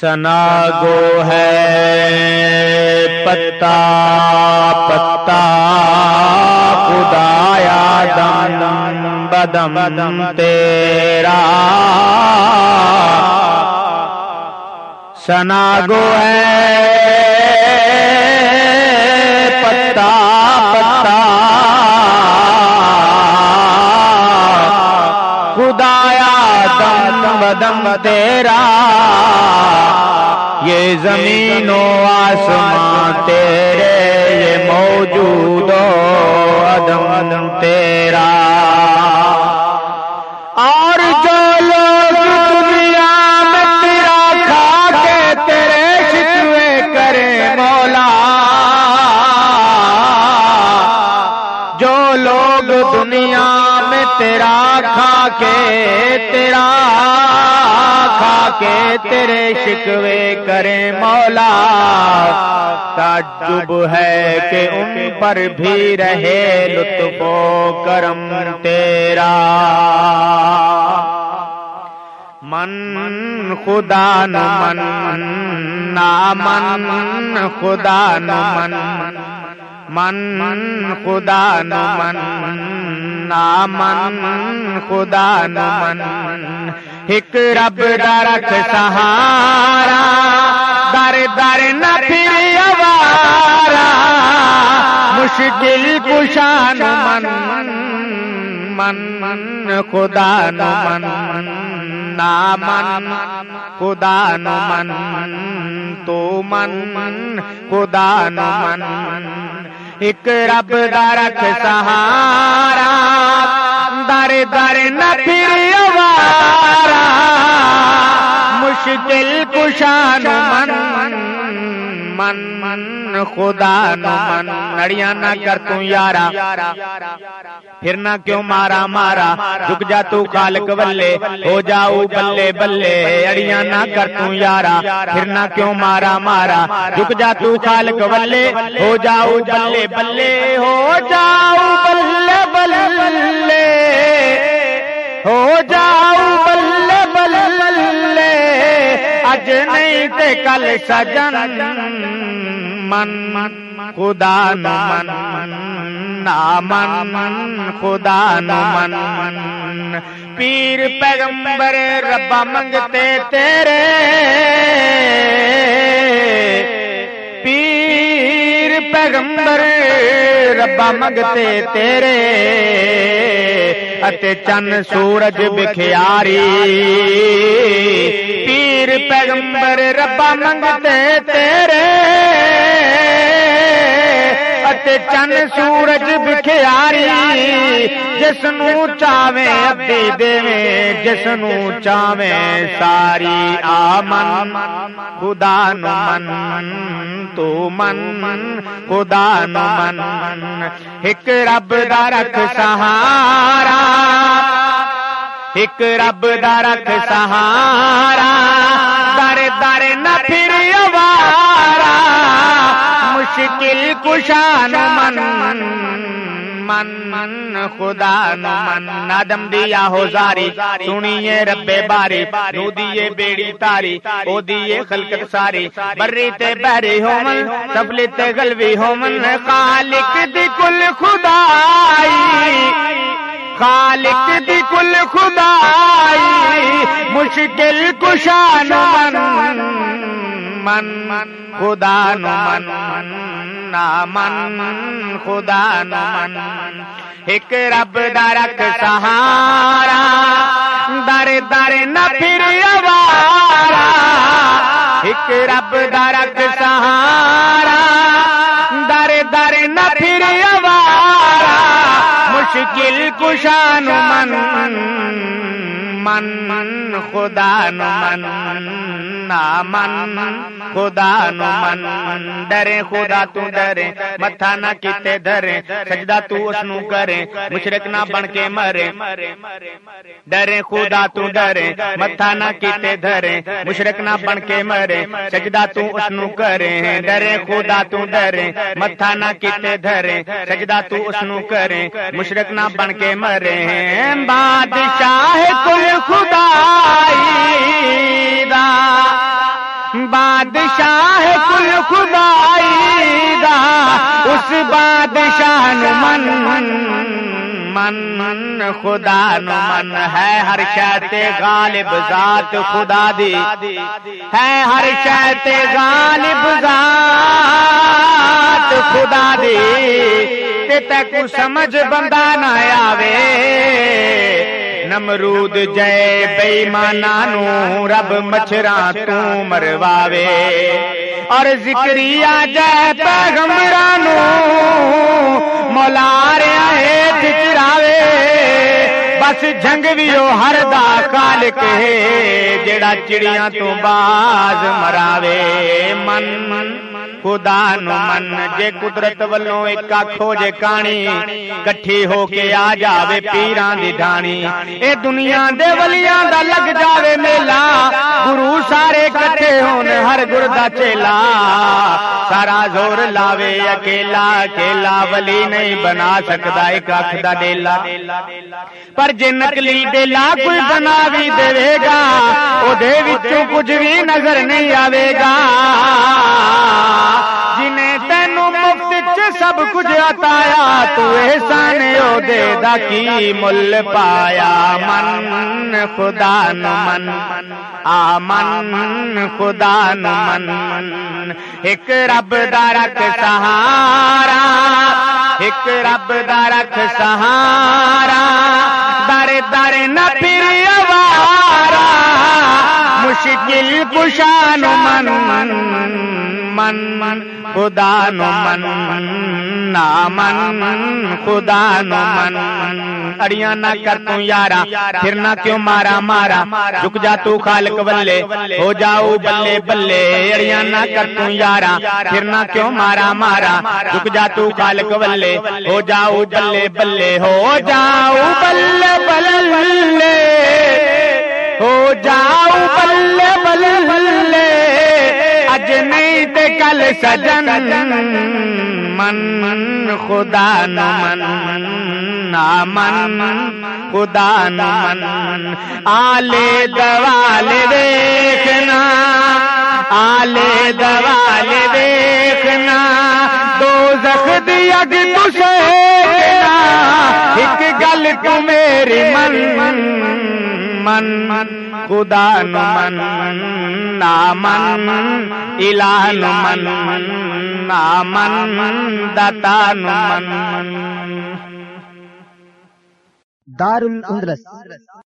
سنا گو ہے پتا پتا خدایا دم بدم تیرا سنا گو ہے دم تیرا، یہ زمین و آسمان تیرے، یہ موجود و ادم تیرا۔ اور جو لوگ تیرا کھا کے، تیرا کھا کے، تیرے شکوے کریں مولا۔ تعجب ہے کہ ان پر بھی رہے لطف و کرم تیرا۔ من خدا من نامن خدا من۔ من خدا من۔ نامن خدا من ایک رب درخ سہارا در در نہ پھر مشکل کشان من من من خدا من نا من خدا من تو من خدا من ایک رب رکھ سہارا در در نہ پھر مشکل کشان من من من خدا من نڑیاں نہ کر تو یارا پھر نہ کیوں مارا مارا رک جا تو خالق بلے ہو جاؤ بلے بلے اڑیاں نہ کر تو یارا پھر نہ کیوں مارا مارا رک جا تو خالق بلے ہو جاؤ بلے بلے ہو جاؤ بلے بلے ہو جاؤ اج نہیں تے کل سجن، من من خدا من من خدا من من، پیر پیغمبر ربا منگتے تیرے۔ پیر پیغمبر ربا منگتے تیرے۔ اتے چن سورج بکھیاری۔ پیغمبر ربا منگتے تیرے اتے چن سورج بکھیاری جس نو چاویں ابھی دے جس نو چاویں ساری آمن۔ خدا نو من، تو من۔ خدا نو من۔ ایک رب دا رکھ سہارا۔ ایک رب دا رکھ سہارا۔ مشکل کشان من من من خدا نو من نادم دیا ہو زاری سنیے رب باری، نو دیے بیڑی تاری، او دیے خلقت ساری، بری تے بہری ہو من سفلی تے غلوی ہو من خالق دی کل خدائی، خالق دی کل خدائی، مشکل کشان من من خدا نو من نا من خدا نو من ایک رب درک سہارا در در نہ پھر اوارا ایک رب درک سہارا در در نہ پھر اوارا مشکل کشان من من من خدا نو من من خدا نو من ڈرے خدا تو ڈرے متھا نہ کیتے دھرے سجدہ تو اس نو کرے مشرک نہ بن کے مرے ڈرے خدا تو ڈرے متھا نہ کیتے دھرے مشرک نہ بن کے مرے سجدہ تو اس نو کرے ڈرے خدا تو ڈرے متھا نہ کیتے دھرے سجدہ تو اس نو کرے مشرک نہ بن کے مرے بادشاہ کل خدا بادشاہ نو من من من خدا نو من ہے ہر شہتے غالب ذات، خدا دی۔ ہے ہر شہتے غالب ذات، خدا دی۔ تے تک سمجھ بندہ نہ آوے۔ نمرود جے بےمانا نو رب مچھرا تو مرواوے۔ اور ذکری جے پیغمبران مولا ریا ہے چراوے بس جنگ بھی ہر دا خالق ہے جڑا چڑیاں تو باز مراوے، من من خدا نو من، جے قدرت ولوں ایک آکھو جے کانی، کٹھی ہو کے آ جاوے پیران دی ڈھانی۔ اے دنیا دے ولیاں دا لگ جاوے میلا ہوں ہر گردا چیلا، سارا زور لاوے اکیلا اکیلا ولی نہیں بنا سکتا، ایک اکھ دا ڈیلا۔ پر جے نکلی ڈیلا کوئی بنا بھی دے گا وہ کچھ بھی نظر نہیں آئے گا۔ سب کچھ اتایا تو احسان او دے دا کی مل پایا؟ من، خدا نو من آ من خدا نو من ایک رب دا سہارا، ایک رب دا سہارا۔ در در نہ پھر اوارا، مشکل کشان من من من خدا نو من نا من خدا نو من اڑیاں نہ کر تو یارا پھر نہ کیوں مارا مارا رک جا تو خالق بلے ہو جاؤ بلے بلے اڑیاں نہ کر تو یارا پھر نہ کیوں مارا مارا رک جا تو خالق بلے ہو جاؤ بلے بلے ہو جاؤ بلے بلے ہو جاؤ تے کل سجن، من من خدا نو من نا من خدا نو من۔ آلے دوالے دیکھنا آلے دوالے دیکھنا۔ دو زخ دی اگ تشے ایک گل تو میری من من من من۔ خدا نمن نامن نو من نامن دتا نمن دار الاندلس